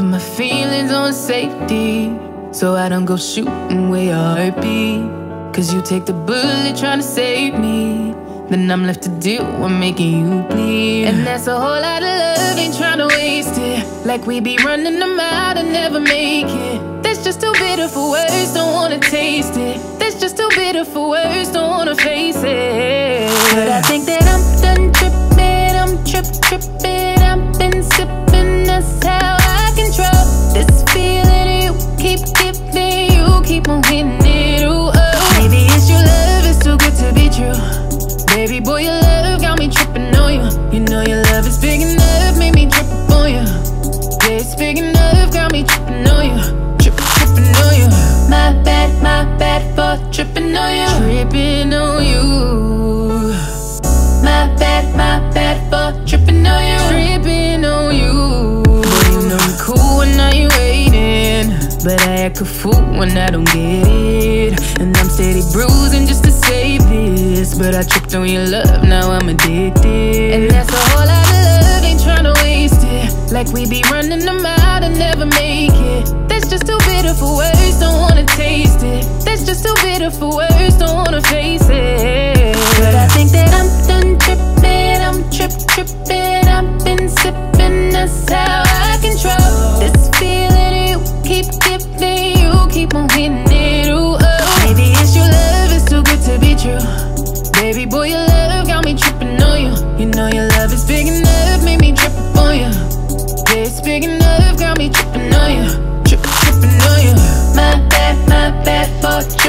want safety. So I don't go shooting where your heart beat. Cause you take the bullet trying to save me. Then I'm left to deal with making you bleed. And that's a whole lot of love, ain't trying to waste it. Like we be running them out and never make it. That's just too bitter for words, don't wanna taste it. That's just too bitter for words, don't wanna face tripping on you. Tripping on you. My bad, my bad for tripping on you. Tripping on you. Know you cool when now you waiting. But I act a fool when I don't get it. And I'm steady bruising just to save this. But I tripped on your love, now I'm addicted. And that's a whole lot of love, ain't tryna waste it. Like we be running them out and never make it. That's just too bitter for words, taste it. That's just too bitter for words, don't wanna face it.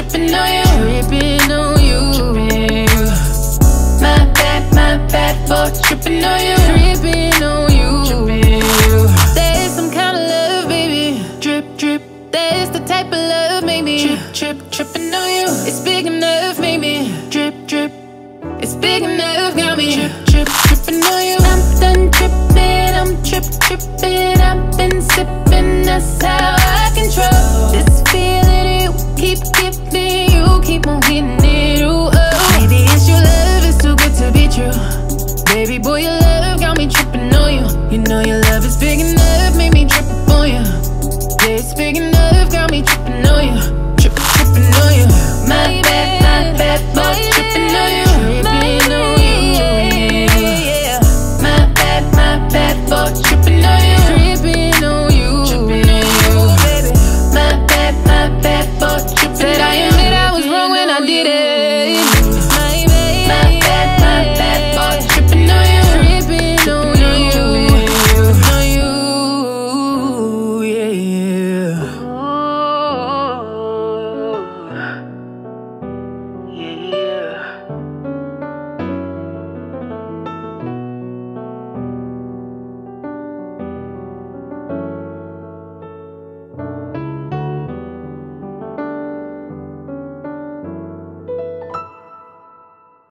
Tripping on you. Tripping on you. My bad, my bad for tripping on you. Tripping on you. There is some kind of love, baby. Drip, drip. That is the type of love, maybe. Trip, trip, tripping